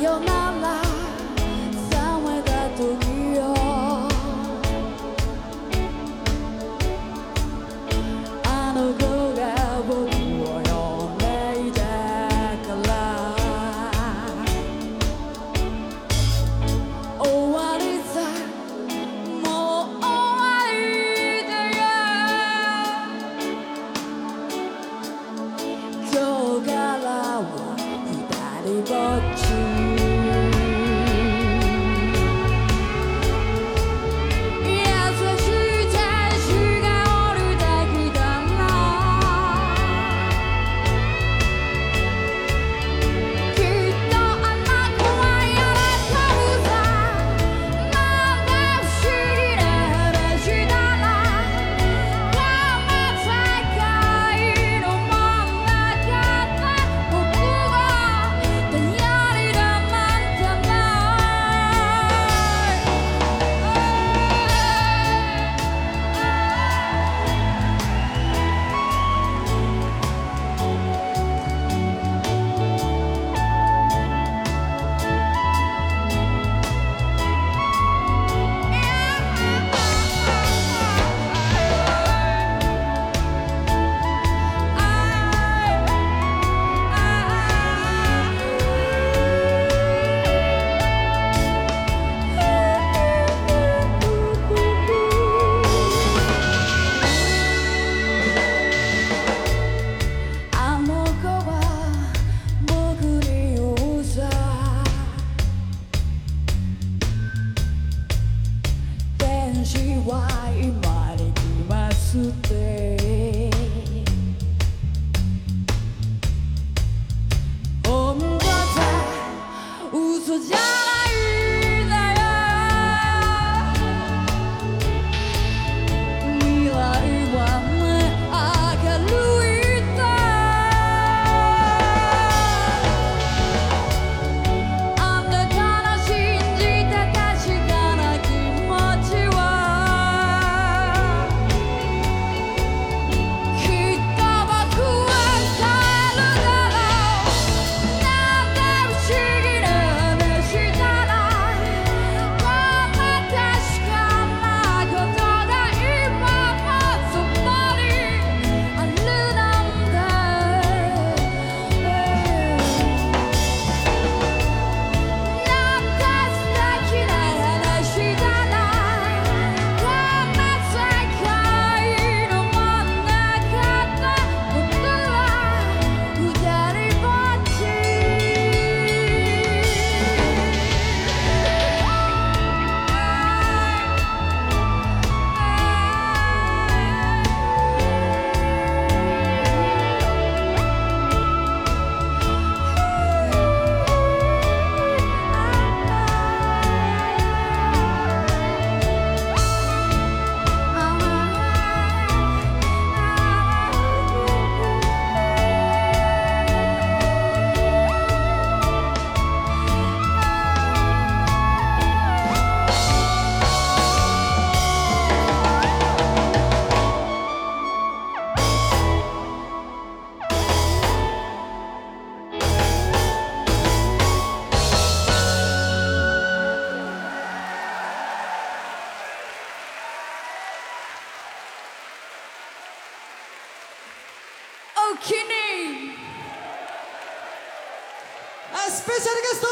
you're my は生まれきますって本場じゃ嘘じゃ Kinney. A special guest,